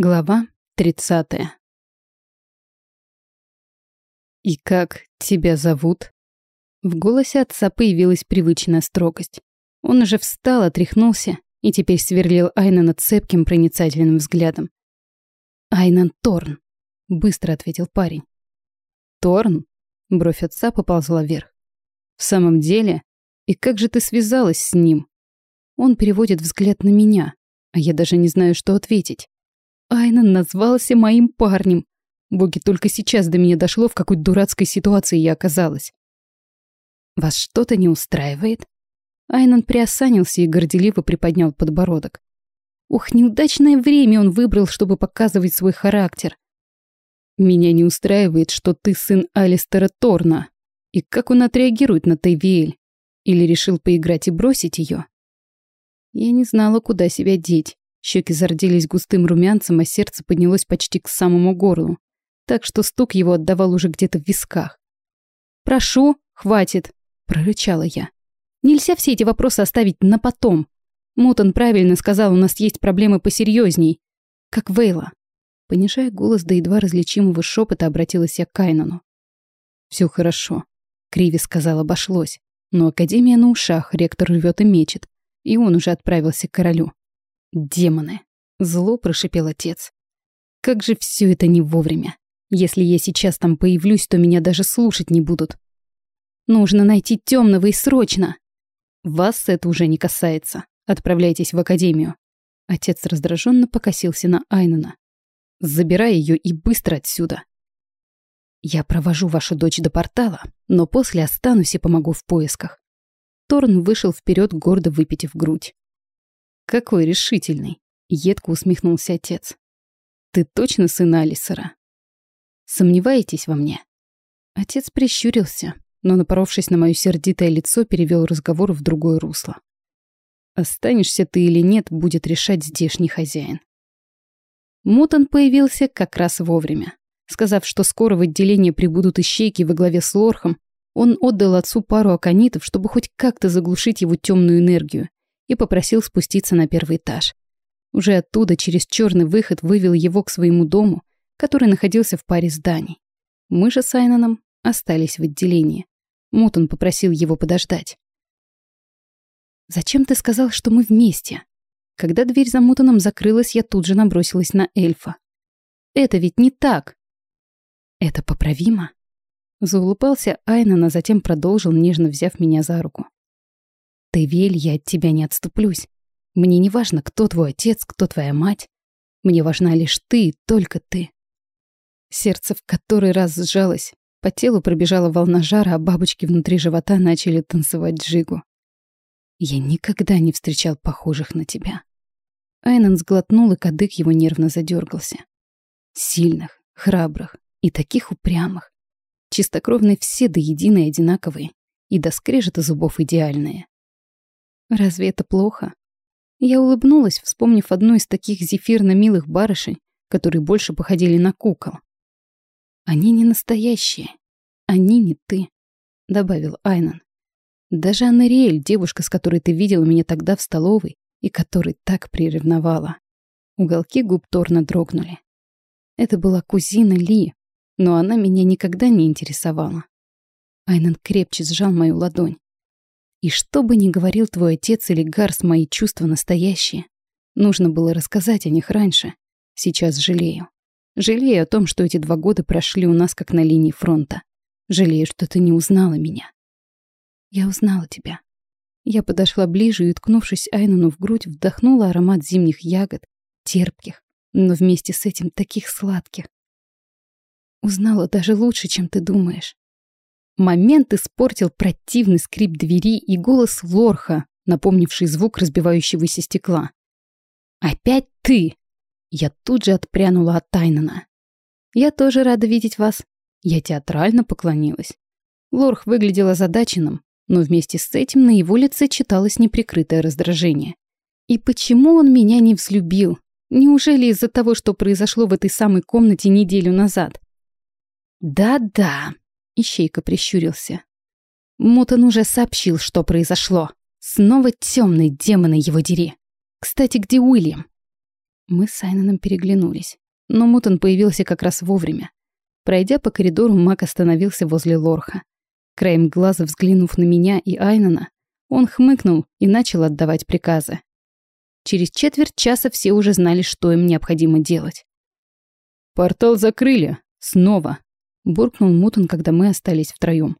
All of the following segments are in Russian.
Глава 30. «И как тебя зовут?» В голосе отца появилась привычная строгость. Он уже встал, отряхнулся и теперь сверлил Айнана цепким проницательным взглядом. «Айнан Торн», — быстро ответил парень. «Торн?» — бровь отца поползла вверх. «В самом деле? И как же ты связалась с ним?» Он переводит взгляд на меня, а я даже не знаю, что ответить. Айнан назвался моим парнем. Боги, только сейчас до меня дошло, в какой дурацкой ситуации я оказалась. Вас что-то не устраивает? Айнан приосанился и горделиво приподнял подбородок. Ух, неудачное время он выбрал, чтобы показывать свой характер. Меня не устраивает, что ты сын Алистера Торна. И как он отреагирует на Тейвиэль? Или решил поиграть и бросить ее? Я не знала, куда себя деть. Щеки зарделись густым румянцем, а сердце поднялось почти к самому горлу, так что стук его отдавал уже где-то в висках. «Прошу, хватит!» — прорычала я. «Нельзя все эти вопросы оставить на потом. Мутон правильно сказал, у нас есть проблемы посерьезней. Как Вейла». Понижая голос до едва различимого шепота, обратилась я к Кайнану. «Все хорошо», — Криви сказал, обошлось. Но Академия на ушах, ректор рвет и мечет, и он уже отправился к королю. Демоны. Зло прошипел отец. Как же все это не вовремя. Если я сейчас там появлюсь, то меня даже слушать не будут. Нужно найти темного и срочно. Вас это уже не касается. Отправляйтесь в академию. Отец раздраженно покосился на Айнана. Забирай ее и быстро отсюда. Я провожу вашу дочь до портала, но после останусь и помогу в поисках. Торн вышел вперед, гордо выпитив грудь. «Какой решительный!» — едко усмехнулся отец. «Ты точно сын Алисера? Сомневаетесь во мне?» Отец прищурился, но, напоровшись на мое сердитое лицо, перевел разговор в другое русло. «Останешься ты или нет, будет решать здешний хозяин». Мутон появился как раз вовремя. Сказав, что скоро в отделение прибудут ищейки во главе с Лорхом, он отдал отцу пару аконитов, чтобы хоть как-то заглушить его темную энергию, и попросил спуститься на первый этаж. Уже оттуда через черный выход вывел его к своему дому, который находился в паре зданий. Мы же с Айноном остались в отделении. Мутон попросил его подождать. «Зачем ты сказал, что мы вместе?» Когда дверь за Мутоном закрылась, я тут же набросилась на эльфа. «Это ведь не так!» «Это поправимо?» Заулыбался Айнон, а затем продолжил, нежно взяв меня за руку. Ты, Вель, я от тебя не отступлюсь. Мне не важно, кто твой отец, кто твоя мать. Мне важна лишь ты, только ты. Сердце в который раз сжалось. По телу пробежала волна жара, а бабочки внутри живота начали танцевать джигу. Я никогда не встречал похожих на тебя. Айнан сглотнул, и кадык его нервно задергался. Сильных, храбрых и таких упрямых. Чистокровные все до единой одинаковые, и до скрежета зубов идеальные. Разве это плохо? Я улыбнулась, вспомнив одну из таких зефирно-милых барышень, которые больше походили на кукол. «Они не настоящие. Они не ты», — добавил Айнан. «Даже Анариэль, девушка, с которой ты видела меня тогда в столовой и которой так приревновала». Уголки губ Торна дрогнули. Это была кузина Ли, но она меня никогда не интересовала. Айнан крепче сжал мою ладонь. И что бы ни говорил твой отец или Гарс, мои чувства настоящие. Нужно было рассказать о них раньше. Сейчас жалею. Жалею о том, что эти два года прошли у нас как на линии фронта. Жалею, что ты не узнала меня. Я узнала тебя. Я подошла ближе и, уткнувшись Айнону в грудь, вдохнула аромат зимних ягод, терпких, но вместе с этим таких сладких. Узнала даже лучше, чем ты думаешь. Момент испортил противный скрип двери и голос Лорха, напомнивший звук разбивающегося стекла. «Опять ты!» Я тут же отпрянула от Тайнана. «Я тоже рада видеть вас». Я театрально поклонилась. Лорх выглядел озадаченным, но вместе с этим на его лице читалось неприкрытое раздражение. И почему он меня не взлюбил? Неужели из-за того, что произошло в этой самой комнате неделю назад? Да-да, Ищейка прищурился. Мутон уже сообщил, что произошло. Снова темный демоны его дери. Кстати, где Уильям? Мы с Айноном переглянулись. Но Мутон появился как раз вовремя. Пройдя по коридору, Мак остановился возле Лорха. Краем глаза взглянув на меня и Айнона, он хмыкнул и начал отдавать приказы. Через четверть часа все уже знали, что им необходимо делать. «Портал закрыли. Снова», — буркнул Мутон, когда мы остались втроем.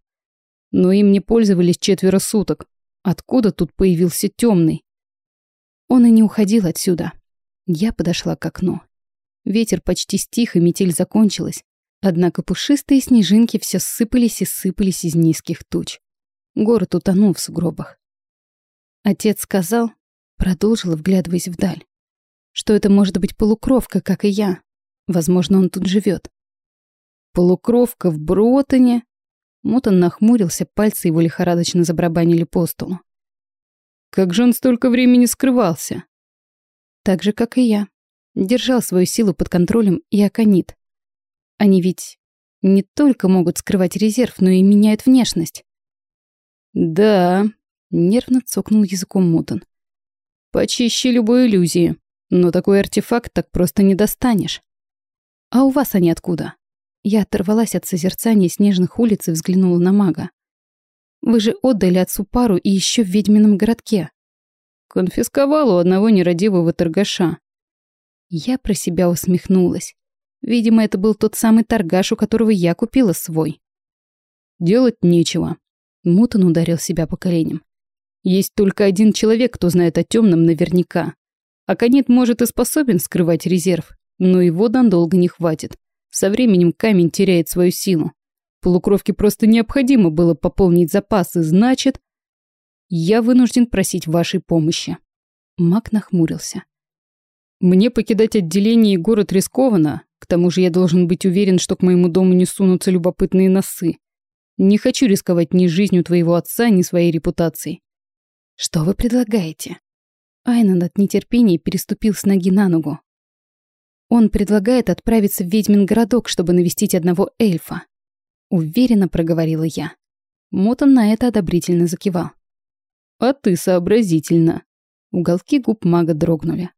«Но им не пользовались четверо суток. Откуда тут появился темный? Он и не уходил отсюда. Я подошла к окну. Ветер почти стих, и метель закончилась. Однако пушистые снежинки все сыпались и сыпались из низких туч. Город утонул в сугробах. Отец сказал, продолжила, вглядываясь вдаль, что это может быть полукровка, как и я. Возможно, он тут живет. Полукровка в Бротоне? Мотон нахмурился, пальцы его лихорадочно забарабанили по столу. Как же он столько времени скрывался? Так же, как и я. Держал свою силу под контролем и аконит. Они ведь не только могут скрывать резерв, но и меняют внешность. Да, нервно цокнул языком Мутон. Почище любой иллюзии, но такой артефакт так просто не достанешь. А у вас они откуда? Я оторвалась от созерцания снежных улиц и взглянула на мага. Вы же отдали отцу пару и еще в ведьмином городке. Конфисковал у одного нерадивого торгаша. Я про себя усмехнулась. Видимо, это был тот самый торгаш, у которого я купила свой. Делать нечего. Мутон ударил себя по коленям. Есть только один человек, кто знает о темном наверняка. Аконит может и способен скрывать резерв, но его долго не хватит. Со временем камень теряет свою силу. Полукровке просто необходимо было пополнить запасы, значит, я вынужден просить вашей помощи. Мак нахмурился. Мне покидать отделение и город рискованно, к тому же я должен быть уверен, что к моему дому не сунутся любопытные носы. Не хочу рисковать ни жизнью твоего отца, ни своей репутацией. Что вы предлагаете? Айнан от нетерпения переступил с ноги на ногу. Он предлагает отправиться в ведьмин городок, чтобы навестить одного эльфа. Уверенно проговорила я. Мотан на это одобрительно закивал. А ты сообразительно. Уголки губ мага дрогнули.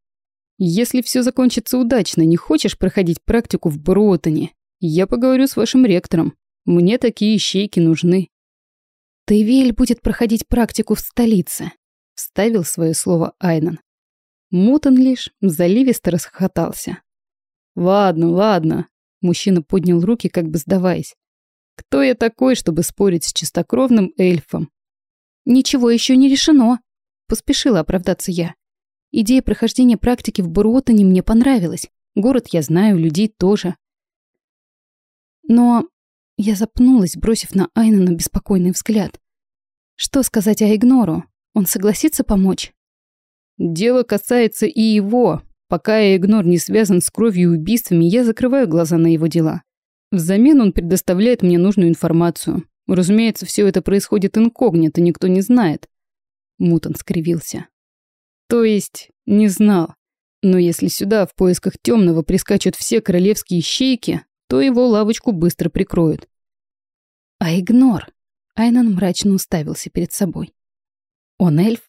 Если все закончится удачно, не хочешь проходить практику в Бротоне? Я поговорю с вашим ректором. Мне такие ищейки нужны. Тейвель будет проходить практику в столице, вставил свое слово Айнан. Мутон лишь заливисто расхохотался. Ладно, ладно. Мужчина поднял руки, как бы сдаваясь. Кто я такой, чтобы спорить с чистокровным эльфом? Ничего еще не решено, поспешила оправдаться я. Идея прохождения практики в Буруотане мне понравилась. Город я знаю, людей тоже. Но я запнулась, бросив на Айнана беспокойный взгляд. Что сказать о Игнору? Он согласится помочь? Дело касается и его. Пока Игнор не связан с кровью и убийствами, я закрываю глаза на его дела. Взамен он предоставляет мне нужную информацию. Разумеется, все это происходит инкогнито, никто не знает. Мутон скривился. То есть, не знал. Но если сюда в поисках темного прискачут все королевские щейки, то его лавочку быстро прикроют. А игнор? Айнан мрачно уставился перед собой. Он эльф?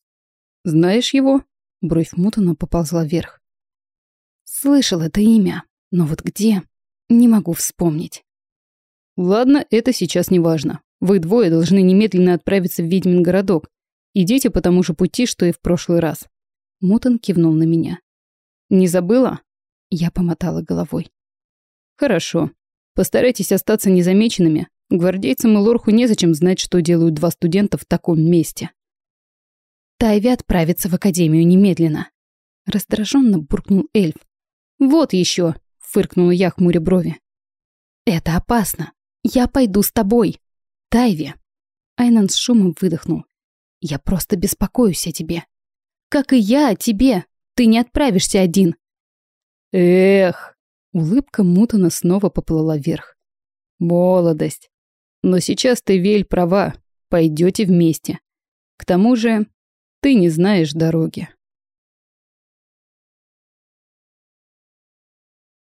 Знаешь его? Бровь Мутона поползла вверх. Слышал это имя, но вот где? Не могу вспомнить. Ладно, это сейчас не важно. Вы двое должны немедленно отправиться в Ведьмин городок. Идите по тому же пути, что и в прошлый раз. Мутон кивнул на меня. Не забыла? Я помотала головой. Хорошо. Постарайтесь остаться незамеченными. Гвардейцам и Лорху незачем знать, что делают два студента в таком месте. Тайви отправится в академию немедленно. Раздраженно буркнул эльф. Вот еще, фыркнула я, хмуря брови. «Это опасно. Я пойду с тобой. Тайви». Айнан с шумом выдохнул. «Я просто беспокоюсь о тебе. Как и я о тебе. Ты не отправишься один». «Эх!» Улыбка Мутана снова поплыла вверх. «Молодость. Но сейчас ты, Вель, права. Пойдете вместе. К тому же ты не знаешь дороги».